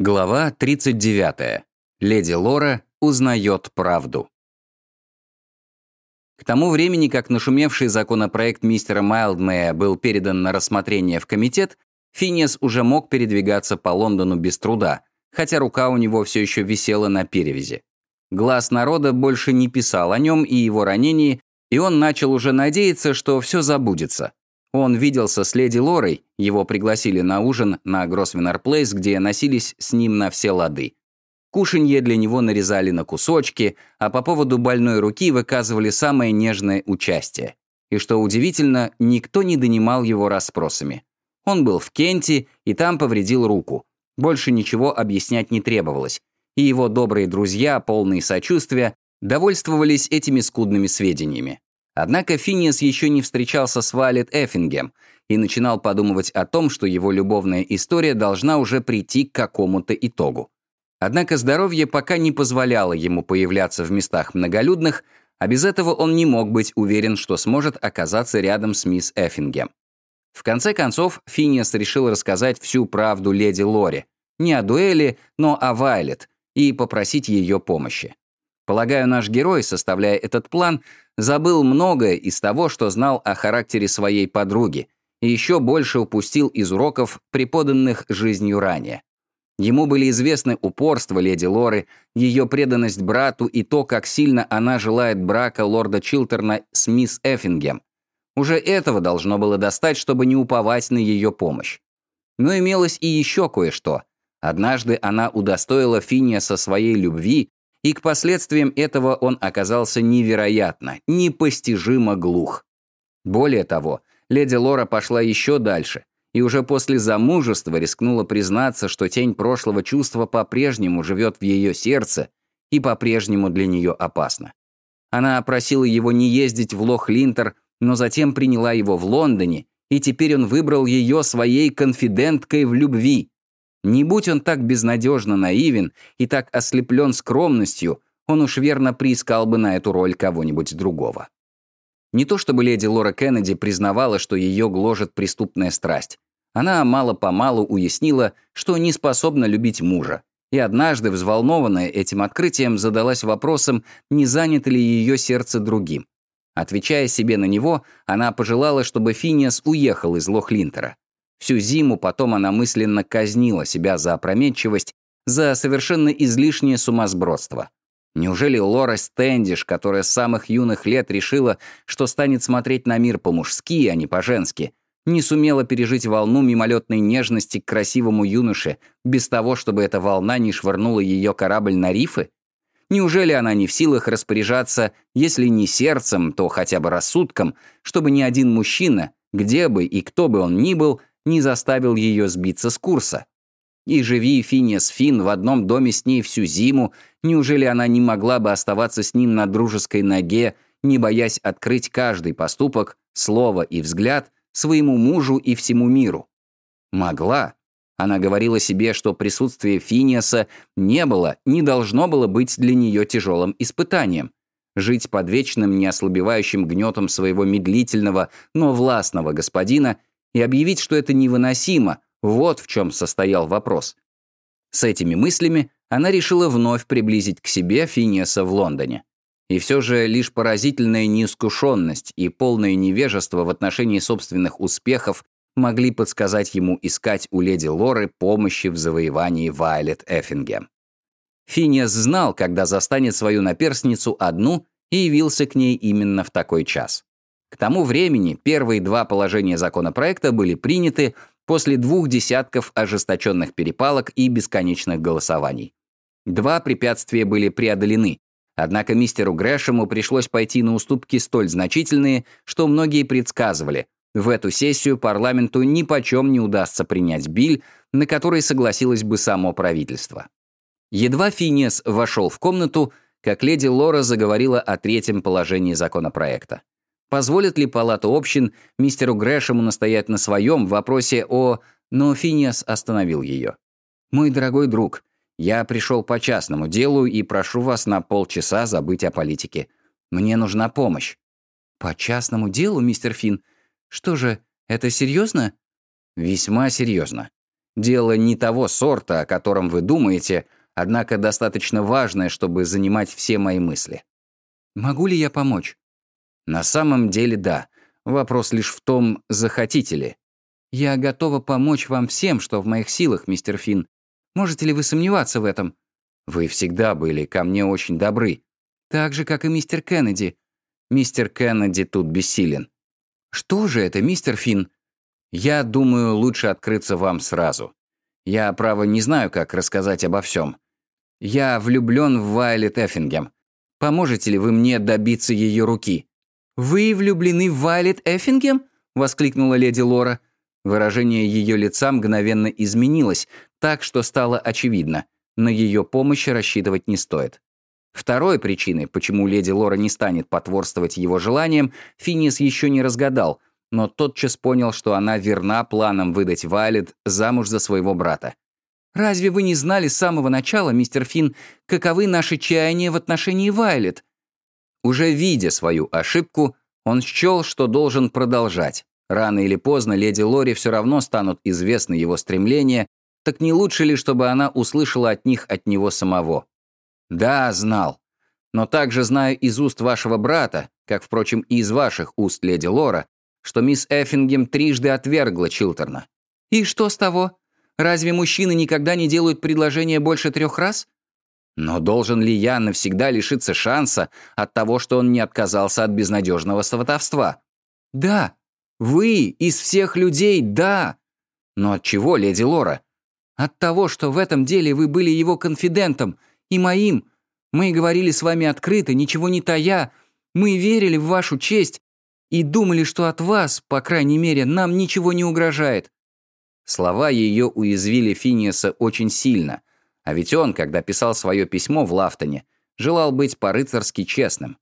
Глава 39. Леди Лора узнает правду. К тому времени, как нашумевший законопроект мистера Майлдмея был передан на рассмотрение в комитет, Финиас уже мог передвигаться по Лондону без труда, хотя рука у него все еще висела на перевязи. Глаз народа больше не писал о нем и его ранении, и он начал уже надеяться, что все забудется. Он виделся с леди Лорой, его пригласили на ужин на Гросвеннер Плейс, где носились с ним на все лады. Кушанье для него нарезали на кусочки, а по поводу больной руки выказывали самое нежное участие. И что удивительно, никто не донимал его расспросами. Он был в Кенте и там повредил руку. Больше ничего объяснять не требовалось. И его добрые друзья, полные сочувствия, довольствовались этими скудными сведениями. Однако Финиас еще не встречался с Вайлет Эффингем и начинал подумывать о том, что его любовная история должна уже прийти к какому-то итогу. Однако здоровье пока не позволяло ему появляться в местах многолюдных, а без этого он не мог быть уверен, что сможет оказаться рядом с мисс Эффингем. В конце концов, Финиас решил рассказать всю правду леди Лори, не о дуэли, но о Вайлет, и попросить ее помощи. Полагаю, наш герой, составляя этот план, забыл многое из того, что знал о характере своей подруги, и еще больше упустил из уроков, преподанных жизнью ранее. Ему были известны упорство леди Лоры, ее преданность брату и то, как сильно она желает брака лорда Чилтерна с мисс Эффингем. Уже этого должно было достать, чтобы не уповать на ее помощь. Но имелось и еще кое-что. Однажды она удостоила Финиаса своей любви и к последствиям этого он оказался невероятно, непостижимо глух. Более того, леди Лора пошла еще дальше и уже после замужества рискнула признаться, что тень прошлого чувства по-прежнему живет в ее сердце и по-прежнему для нее опасна. Она просила его не ездить в Лох-Линтер, но затем приняла его в Лондоне, и теперь он выбрал ее своей конфиденткой в любви. Не будь он так безнадежно наивен и так ослеплен скромностью, он уж верно приискал бы на эту роль кого-нибудь другого. Не то чтобы леди Лора Кеннеди признавала, что ее гложет преступная страсть. Она мало-помалу уяснила, что не способна любить мужа, и однажды, взволнованная этим открытием, задалась вопросом, не занято ли ее сердце другим. Отвечая себе на него, она пожелала, чтобы Финиас уехал из Лохлинтера. Всю зиму потом она мысленно казнила себя за опрометчивость, за совершенно излишнее сумасбродство. Неужели Лора Стэндиш, которая с самых юных лет решила, что станет смотреть на мир по-мужски, а не по-женски, не сумела пережить волну мимолетной нежности к красивому юноше без того, чтобы эта волна не швырнула ее корабль на рифы? Неужели она не в силах распоряжаться, если не сердцем, то хотя бы рассудком, чтобы ни один мужчина, где бы и кто бы он ни был, не заставил ее сбиться с курса. И живи Финиас Фин в одном доме с ней всю зиму, неужели она не могла бы оставаться с ним на дружеской ноге, не боясь открыть каждый поступок, слово и взгляд своему мужу и всему миру? Могла. Она говорила себе, что присутствие Финиаса не было, не должно было быть для нее тяжелым испытанием. Жить под вечным неослабевающим гнетом своего медлительного, но властного господина и объявить, что это невыносимо, вот в чем состоял вопрос. С этими мыслями она решила вновь приблизить к себе Финиаса в Лондоне. И все же лишь поразительная неискушенность и полное невежество в отношении собственных успехов могли подсказать ему искать у леди Лоры помощи в завоевании Вайлет Эффингем. Финиас знал, когда застанет свою наперсницу одну, и явился к ней именно в такой час. К тому времени первые два положения законопроекта были приняты после двух десятков ожесточенных перепалок и бесконечных голосований. Два препятствия были преодолены, однако мистеру Грэшему пришлось пойти на уступки столь значительные, что многие предсказывали, в эту сессию парламенту ни почем не удастся принять биль, на который согласилось бы само правительство. Едва Финиас вошел в комнату, как леди Лора заговорила о третьем положении законопроекта. Позволит ли Палата общин мистеру Грэшему настоять на своем в вопросе о... Но Финиас остановил ее. «Мой дорогой друг, я пришел по частному делу и прошу вас на полчаса забыть о политике. Мне нужна помощь». «По частному делу, мистер Финн? Что же, это серьезно?» «Весьма серьезно. Дело не того сорта, о котором вы думаете, однако достаточно важное, чтобы занимать все мои мысли. Могу ли я помочь? На самом деле да. Вопрос лишь в том, захотите ли. Я готова помочь вам всем, что в моих силах, мистер Финн. Можете ли вы сомневаться в этом? Вы всегда были ко мне очень добры. Так же, как и мистер Кеннеди. Мистер Кеннеди тут бессилен. Что же это, мистер Финн? Я думаю, лучше открыться вам сразу. Я, право, не знаю, как рассказать обо всем. Я влюблен в Вайлет Эффингем. Поможете ли вы мне добиться ее руки?» «Вы влюблены в Вайлет Эффингем?» — воскликнула леди Лора. Выражение ее лица мгновенно изменилось, так что стало очевидно. На ее помощь рассчитывать не стоит. Второй причиной, почему леди Лора не станет потворствовать его желаниям, Финиас еще не разгадал, но тотчас понял, что она верна планам выдать Вайлет замуж за своего брата. «Разве вы не знали с самого начала, мистер Финн, каковы наши чаяния в отношении Вайлет?» Уже видя свою ошибку, он счел, что должен продолжать. Рано или поздно леди Лори все равно станут известны его стремления, так не лучше ли, чтобы она услышала от них от него самого? Да, знал. Но также знаю из уст вашего брата, как, впрочем, и из ваших уст, леди Лора, что мисс Эффингем трижды отвергла Чилтерна. И что с того? Разве мужчины никогда не делают предложение больше трех раз? Но должен ли я навсегда лишиться шанса от того, что он не отказался от безнадежного сватовства? Да, вы из всех людей, да. Но от чего, леди Лора? От того, что в этом деле вы были его конфидентом и моим. Мы говорили с вами открыто, ничего не тая. Мы верили в вашу честь и думали, что от вас, по крайней мере, нам ничего не угрожает. Слова ее уязвили Финиаса очень сильно, а ведь он, когда писал свое письмо в Лафтоне, желал быть по-рыцарски честным.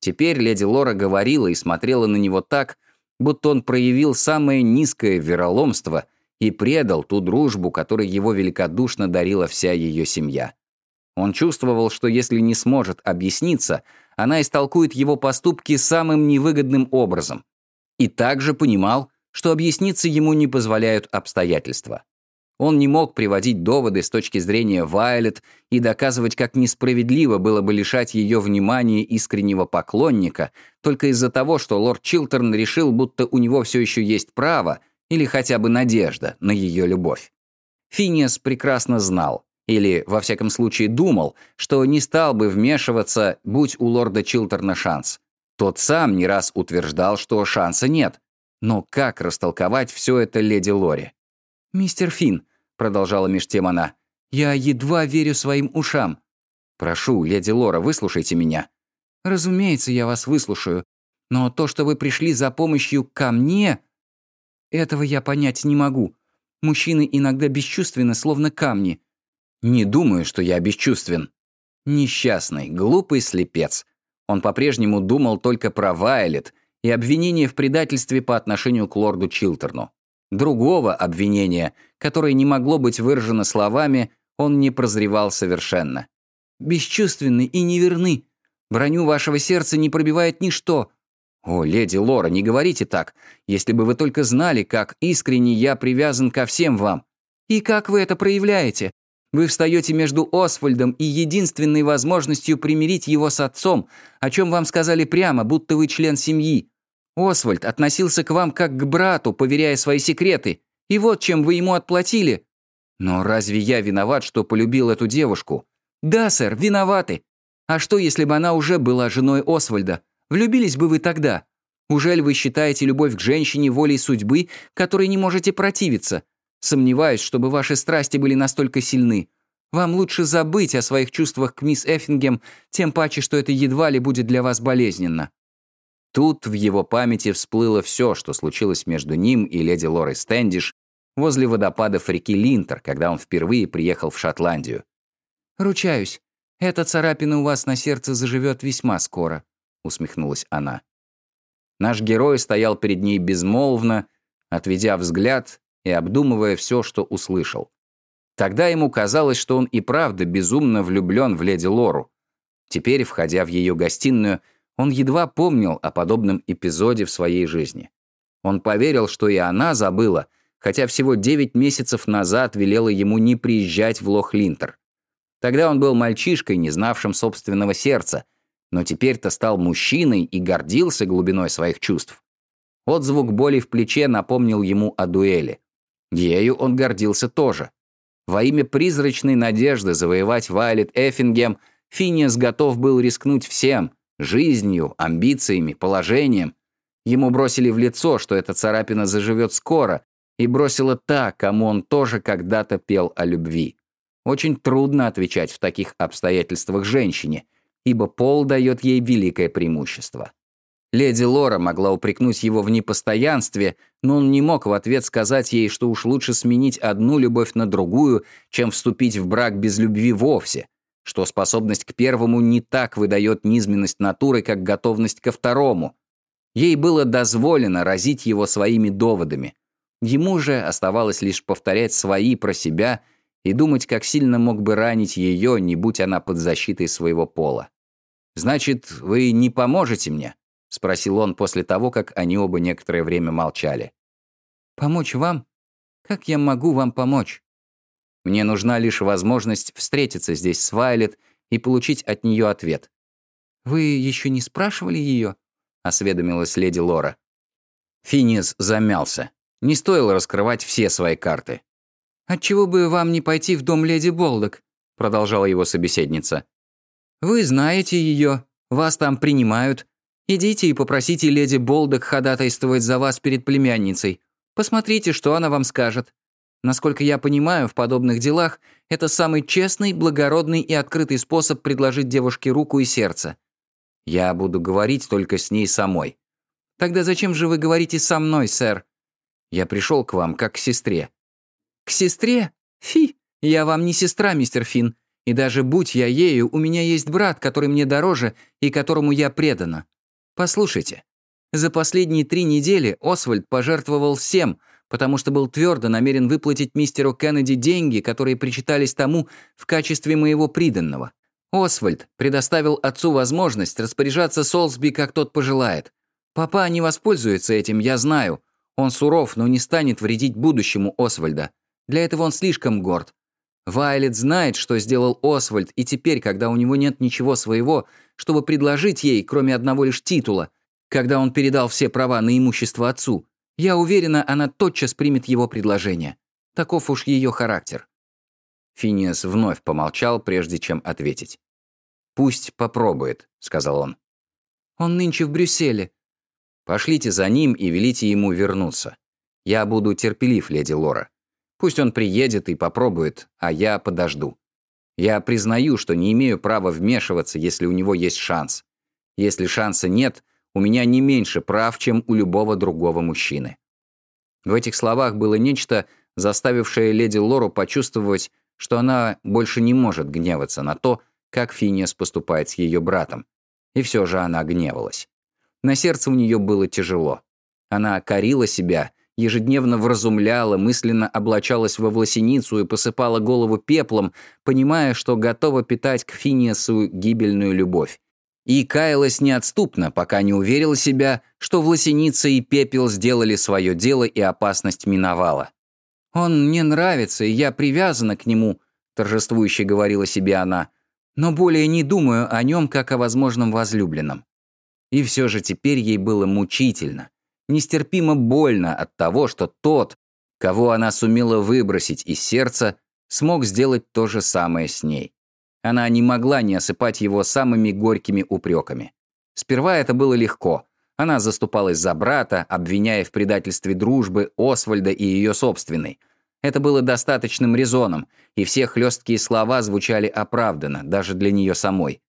Теперь леди Лора говорила и смотрела на него так, будто он проявил самое низкое вероломство и предал ту дружбу, которой его великодушно дарила вся ее семья. Он чувствовал, что если не сможет объясниться, она истолкует его поступки самым невыгодным образом. И также понимал, что объясниться ему не позволяют обстоятельства. Он не мог приводить доводы с точки зрения Вайлет и доказывать, как несправедливо было бы лишать ее внимания искреннего поклонника только из-за того, что лорд Чилтерн решил, будто у него все еще есть право или хотя бы надежда на ее любовь. Финиас прекрасно знал, или, во всяком случае, думал, что не стал бы вмешиваться, будь у лорда Чилтерна шанс. Тот сам не раз утверждал, что шанса нет. Но как растолковать все это леди Лори? «Мистер Финн», — продолжала меж тем она, — «я едва верю своим ушам». «Прошу, леди Лора, выслушайте меня». «Разумеется, я вас выслушаю. Но то, что вы пришли за помощью ко мне, этого я понять не могу. Мужчины иногда бесчувственны, словно камни. Не думаю, что я бесчувствен. Несчастный, глупый слепец. Он по-прежнему думал только про Вайлет и обвинение в предательстве по отношению к лорду Чилтерну. Другого обвинения, которое не могло быть выражено словами, он не прозревал совершенно. «Бесчувственны и неверны. Броню вашего сердца не пробивает ничто». «О, леди Лора, не говорите так. Если бы вы только знали, как искренне я привязан ко всем вам». «И как вы это проявляете? Вы встаете между Освальдом и единственной возможностью примирить его с отцом, о чем вам сказали прямо, будто вы член семьи. Освальд относился к вам как к брату, поверяя свои секреты. И вот чем вы ему отплатили. Но разве я виноват, что полюбил эту девушку? Да, сэр, виноваты. А что, если бы она уже была женой Освальда? Влюбились бы вы тогда? Ужель вы считаете любовь к женщине волей судьбы, которой не можете противиться? Сомневаюсь, чтобы ваши страсти были настолько сильны. Вам лучше забыть о своих чувствах к мисс Эффингем, тем паче, что это едва ли будет для вас болезненно». Тут в его памяти всплыло все, что случилось между ним и леди Лорой Стэндиш возле водопадов реки Линтер, когда он впервые приехал в Шотландию. «Ручаюсь, эта царапина у вас на сердце заживет весьма скоро», — усмехнулась она. Наш герой стоял перед ней безмолвно, отведя взгляд и обдумывая все, что услышал. Тогда ему казалось, что он и правда безумно влюблен в леди Лору. Теперь, входя в ее гостиную, он едва помнил о подобном эпизоде в своей жизни. Он поверил, что и она забыла, хотя всего 9 месяцев назад велела ему не приезжать в Лох-Линтер. Тогда он был мальчишкой, не знавшим собственного сердца, но теперь-то стал мужчиной и гордился глубиной своих чувств. Отзвук боли в плече напомнил ему о дуэли. Ею он гордился тоже. Во имя призрачной надежды завоевать Вайлет Эффингем Финиас готов был рискнуть всем – жизнью, амбициями, положением. Ему бросили в лицо, что эта царапина заживет скоро, и бросила та, кому он тоже когда-то пел о любви. Очень трудно отвечать в таких обстоятельствах женщине, ибо пол дает ей великое преимущество. Леди Лора могла упрекнуть его в непостоянстве, но он не мог в ответ сказать ей, что уж лучше сменить одну любовь на другую, чем вступить в брак без любви вовсе, что способность к первому не так выдает низменность натуры, как готовность ко второму. Ей было дозволено разить его своими доводами. Ему же оставалось лишь повторять свои про себя и думать, как сильно мог бы ранить ее, не будь она под защитой своего пола. «Значит, вы не поможете мне?» — спросил он после того, как они оба некоторое время молчали. «Помочь вам? Как я могу вам помочь?» «Мне нужна лишь возможность встретиться здесь с Вайлет и получить от нее ответ». «Вы еще не спрашивали ее?» — осведомилась леди Лора. Финиас замялся. Не стоило раскрывать все свои карты. «Отчего бы вам не пойти в дом леди Болдок?» — продолжала его собеседница. «Вы знаете ее, вас там принимают, Идите и попросите леди Болдок ходатайствовать за вас перед племянницей. Посмотрите, что она вам скажет. Насколько я понимаю, в подобных делах это самый честный, благородный и открытый способ предложить девушке руку и сердце. Я буду говорить только с ней самой. Тогда зачем же вы говорите со мной, сэр? Я пришел к вам как к сестре. К сестре? Фи, я вам не сестра, мистер Финн. И даже будь я ею, у меня есть брат, который мне дороже и которому я предана. Послушайте, за последние три недели Освальд пожертвовал всем, потому что был твердо намерен выплатить мистеру Кеннеди деньги, которые причитались тому в качестве моего приданного. Освальд предоставил отцу возможность распоряжаться Солсби, как тот пожелает. Папа не воспользуется этим, я знаю. Он суров, но не станет вредить будущему Освальда. Для этого он слишком горд. Вайлет знает, что сделал Освальд, и теперь, когда у него нет ничего своего, чтобы предложить ей, кроме одного лишь титула, когда он передал все права на имущество отцу, я уверена, она тотчас примет его предложение. Таков уж ее характер. Финиас вновь помолчал, прежде чем ответить. «Пусть попробует», — сказал он. «Он нынче в Брюсселе». «Пошлите за ним и велите ему вернуться. Я буду терпелив, леди Лора. Пусть он приедет и попробует, а я подожду. Я признаю, что не имею права вмешиваться, если у него есть шанс. Если шанса нет, у меня не меньше прав, чем у любого другого мужчины». В этих словах было нечто, заставившее леди Лору почувствовать, что она больше не может гневаться на то, как Финиас поступает с ее братом. И все же она гневалась. На сердце у нее было тяжело. Она корила себя ежедневно вразумляла, мысленно облачалась во власеницу и посыпала голову пеплом, понимая, что готова питать к Финиасу гибельную любовь. И каялась неотступно, пока не уверила себя, что власеница и пепел сделали свое дело и опасность миновала. «Он мне нравится, и я привязана к нему», — торжествующе говорила себе она, «но более не думаю о нем, как о возможном возлюбленном». И все же теперь ей было мучительно нестерпимо больно от того, что тот, кого она сумела выбросить из сердца, смог сделать то же самое с ней. Она не могла не осыпать его самыми горькими упреками. Сперва это было легко. Она заступалась за брата, обвиняя в предательстве дружбы Освальда и ее собственной. Это было достаточным резоном, и все хлесткие слова звучали оправданно, даже для нее самой.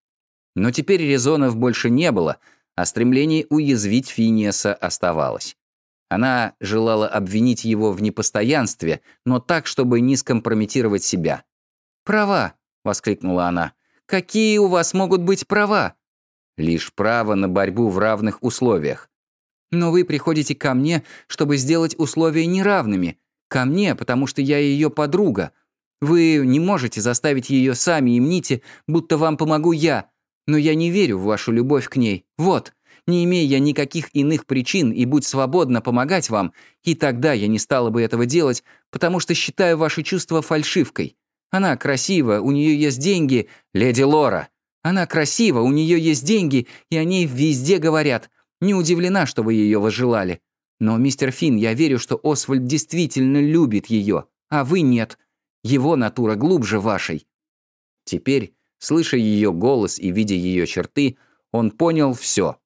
Но теперь резонов больше не было — а стремление уязвить Финиаса оставалось. Она желала обвинить его в непостоянстве, но так, чтобы не скомпрометировать себя. «Права!» — воскликнула она. «Какие у вас могут быть права?» «Лишь право на борьбу в равных условиях». «Но вы приходите ко мне, чтобы сделать условия неравными. Ко мне, потому что я ее подруга. Вы не можете заставить ее сами и мните, будто вам помогу я, но я не верю в вашу любовь к ней. Вот, Не имея я никаких иных причин и будь свободна помогать вам, и тогда я не стала бы этого делать, потому что считаю ваши чувства фальшивкой. Она красива, у нее есть деньги, леди Лора. Она красива, у нее есть деньги, и о ней везде говорят. Не удивлена, что вы ее возжелали. Но, мистер Финн, я верю, что Освальд действительно любит ее, а вы нет. Его натура глубже вашей». Теперь, слыша ее голос и видя ее черты, он понял все.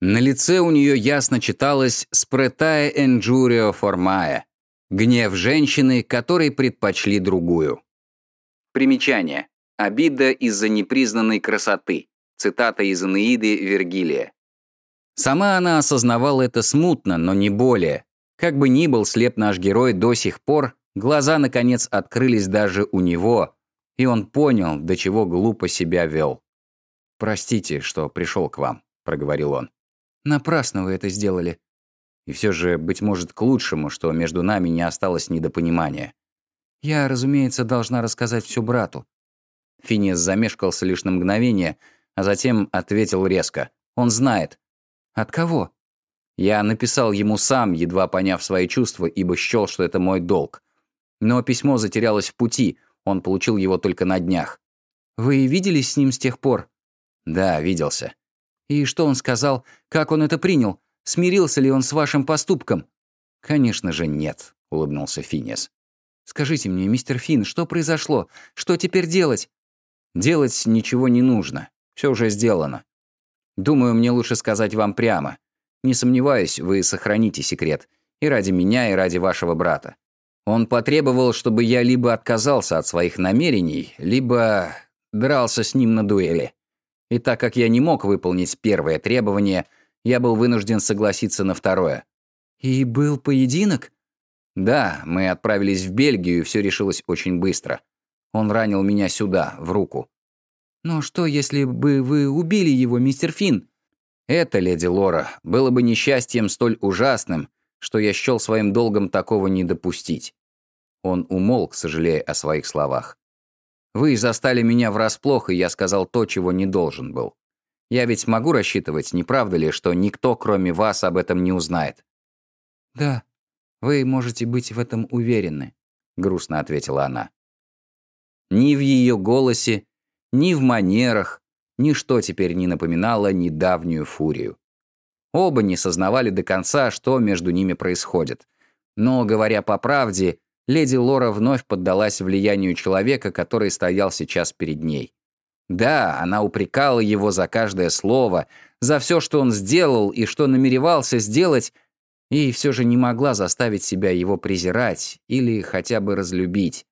На лице у нее ясно читалось «спретая энджурио формая» — гнев женщины, которой предпочли другую. Примечание. Обида из-за непризнанной красоты. Цитата из Инеиды Вергилия. Сама она осознавала это смутно, но не более. Как бы ни был слеп наш герой до сих пор, глаза, наконец, открылись даже у него, и он понял, до чего глупо себя вел. «Простите, что пришел к вам», — проговорил он. «Напрасно вы это сделали». И все же, быть может, к лучшему, что между нами не осталось недопонимания. Я, разумеется, должна рассказать все брату. Финиас замешкался лишь на мгновение, а затем ответил резко. Он знает. От кого? Я написал ему сам, едва поняв свои чувства, ибо счел, что это мой долг. Но письмо затерялось в пути, он получил его только на днях. Вы виделись с ним с тех пор? Да, виделся. И что он сказал? Как он это принял? Смирился ли он с вашим поступком? Конечно же, нет, улыбнулся Финиас. Скажите мне, мистер Финн, что произошло? Что теперь делать? Делать ничего не нужно. Все уже сделано. Думаю, мне лучше сказать вам прямо. Не сомневаюсь, вы сохраните секрет. И ради меня, и ради вашего брата. Он потребовал, чтобы я либо отказался от своих намерений, либо дрался с ним на дуэли. И так как я не мог выполнить первое требование, я был вынужден согласиться на второе. «И был поединок?» «Да, мы отправились в Бельгию, и все решилось очень быстро. Он ранил меня сюда, в руку. «Но что, если бы вы убили его, мистер Финн?» «Это, леди Лора, было бы несчастьем столь ужасным, что я счел своим долгом такого не допустить». Он умолк, сожалея о своих словах. «Вы застали меня врасплох, и я сказал то, чего не должен был. Я ведь могу рассчитывать, не правда ли, что никто, кроме вас, об этом не узнает?» «Да, вы можете быть в этом уверены», — грустно ответила она. Ни в ее голосе, ни в манерах, ничто теперь не напоминало недавнюю фурию. Оба не сознавали до конца, что между ними происходит. Но, говоря по правде, леди Лора вновь поддалась влиянию человека, который стоял сейчас перед ней. Да, она упрекала его за каждое слово, за все, что он сделал и что намеревался сделать, и все же не могла заставить себя его презирать или хотя бы разлюбить.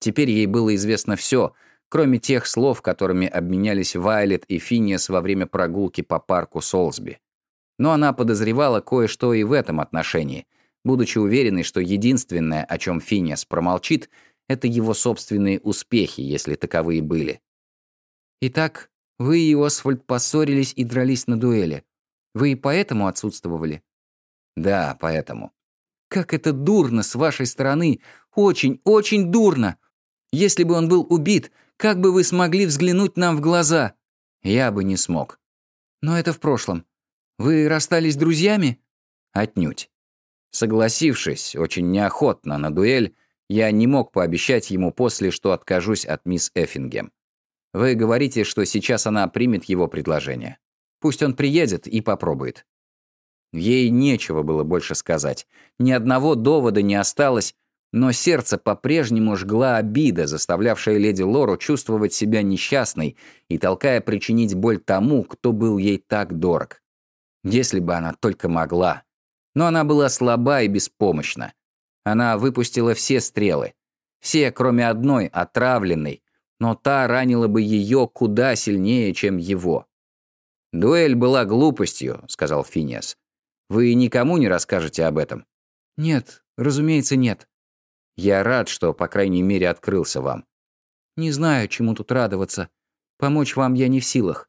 Теперь ей было известно все — кроме тех слов, которыми обменялись Вайлет и Финиас во время прогулки по парку Солсби. Но она подозревала кое-что и в этом отношении, будучи уверенной, что единственное, о чем Финиас промолчит, это его собственные успехи, если таковые были. «Итак, вы и Освальд поссорились и дрались на дуэли. Вы и поэтому отсутствовали?» «Да, поэтому». «Как это дурно с вашей стороны! Очень, очень дурно! Если бы он был убит, как бы вы смогли взглянуть нам в глаза?» «Я бы не смог». «Но это в прошлом. Вы расстались друзьями?» «Отнюдь». Согласившись, очень неохотно на дуэль, я не мог пообещать ему после, что откажусь от мисс Эффингем. Вы говорите, что сейчас она примет его предложение. Пусть он приедет и попробует. Ей нечего было больше сказать. Ни одного довода не осталось, но сердце по-прежнему жгла обида, заставлявшая леди Лору чувствовать себя несчастной и толкая причинить боль тому, кто был ей так дорог. Если бы она только могла. Но она была слаба и беспомощна. Она выпустила все стрелы. Все, кроме одной, отравленной, но та ранила бы ее куда сильнее, чем его. «Дуэль была глупостью», — сказал Финиас. «Вы никому не расскажете об этом?» «Нет, разумеется, нет», я рад, что, по крайней мере, открылся вам. Не знаю, чему тут радоваться. Помочь вам я не в силах.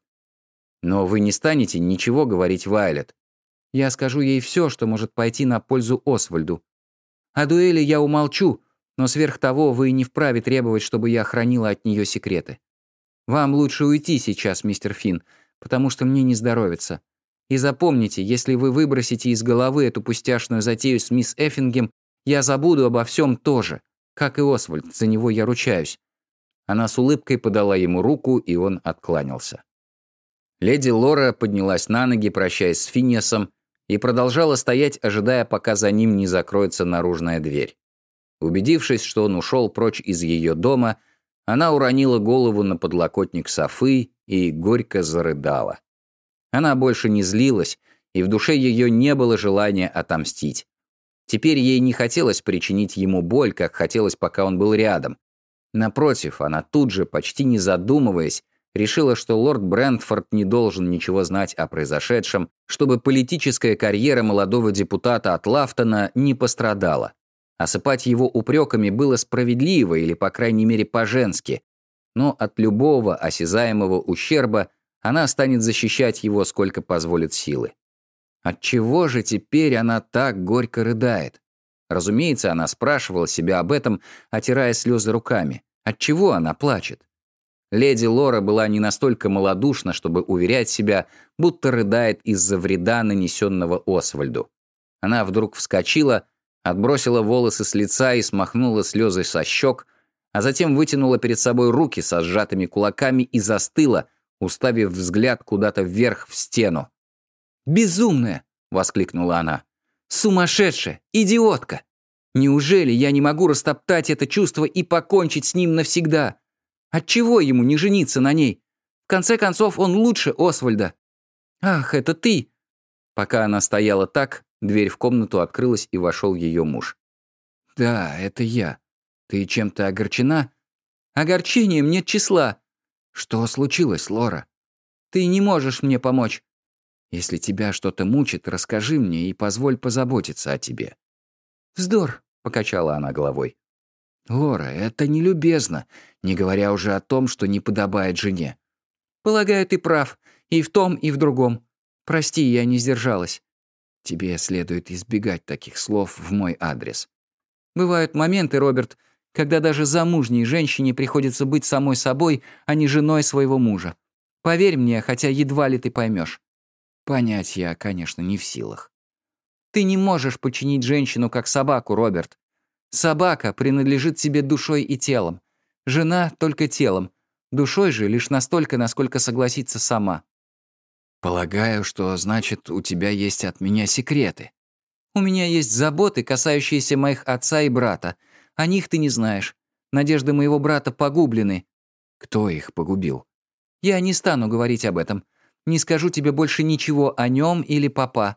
Но вы не станете ничего говорить Вайлет. Я скажу ей все, что может пойти на пользу Освальду. О дуэли я умолчу, но сверх того вы не вправе требовать, чтобы я хранила от нее секреты. Вам лучше уйти сейчас, мистер Финн, потому что мне не здоровится. И запомните, если вы выбросите из головы эту пустяшную затею с мисс Эффингем, я забуду обо всем тоже. Как и Освальд, за него я ручаюсь». Она с улыбкой подала ему руку, и он откланялся. Леди Лора поднялась на ноги, прощаясь с Финиасом, и продолжала стоять, ожидая, пока за ним не закроется наружная дверь. Убедившись, что он ушел прочь из ее дома, она уронила голову на подлокотник Софы и горько зарыдала. Она больше не злилась, и в душе ее не было желания отомстить. Теперь ей не хотелось причинить ему боль, как хотелось, пока он был рядом. Напротив, она тут же, почти не задумываясь, решила, что лорд Брентфорд не должен ничего знать о произошедшем, чтобы политическая карьера молодого депутата от Лафтона не пострадала. Осыпать его упреками было справедливо или, по крайней мере, по-женски, но от любого осязаемого ущерба она станет защищать его, сколько позволит силы. Отчего же теперь она так горько рыдает? Разумеется, она спрашивала себя об этом, отирая слезы руками. Отчего она плачет? Леди Лора была не настолько малодушна, чтобы уверять себя, будто рыдает из-за вреда, нанесенного Освальду. Она вдруг вскочила, отбросила волосы с лица и смахнула слезы со щек, а затем вытянула перед собой руки со сжатыми кулаками и застыла, уставив взгляд куда-то вверх в стену. «Безумная!» — воскликнула она. «Сумасшедшая! Идиотка! Неужели я не могу растоптать это чувство и покончить с ним навсегда? Отчего ему не жениться на ней? В конце концов, он лучше Освальда. Ах, это ты!» Пока она стояла так, дверь в комнату открылась и вошел ее муж. «Да, это я. Ты чем-то огорчена?» «Огорчением нет числа». «Что случилось, Лора?» «Ты не можешь мне помочь». «Если тебя что-то мучит, расскажи мне и позволь позаботиться о тебе». «Вздор», — покачала она головой. «Лора, это нелюбезно, не говоря уже о том, что не подобает жене». «Полагаю, ты прав. И в том, и в другом. Прости, я не сдержалась». «Тебе следует избегать таких слов в мой адрес». «Бывают моменты, Роберт, когда даже замужней женщине приходится быть самой собой, а не женой своего мужа. Поверь мне, хотя едва ли ты поймешь. Понять я, конечно, не в силах. Ты не можешь починить женщину как собаку, Роберт. Собака принадлежит тебе душой и телом. Жена — только телом. Душой же лишь настолько, насколько согласится сама. Полагаю, что значит, у тебя есть от меня секреты. У меня есть заботы, касающиеся моих отца и брата. О них ты не знаешь. Надежды моего брата погублены. Кто их погубил? Я не стану говорить об этом. Не скажу тебе больше ничего о нем или папа.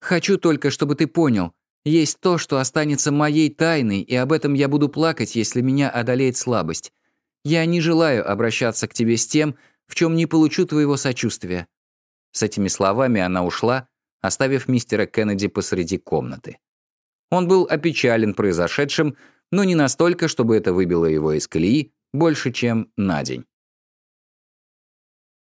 Хочу только, чтобы ты понял. Есть то, что останется моей тайной, и об этом я буду плакать, если меня одолеет слабость. Я не желаю обращаться к тебе с тем, в чем не получу твоего сочувствия». С этими словами она ушла, оставив мистера Кеннеди посреди комнаты. Он был опечален произошедшим, но не настолько, чтобы это выбило его из колеи больше, чем на день.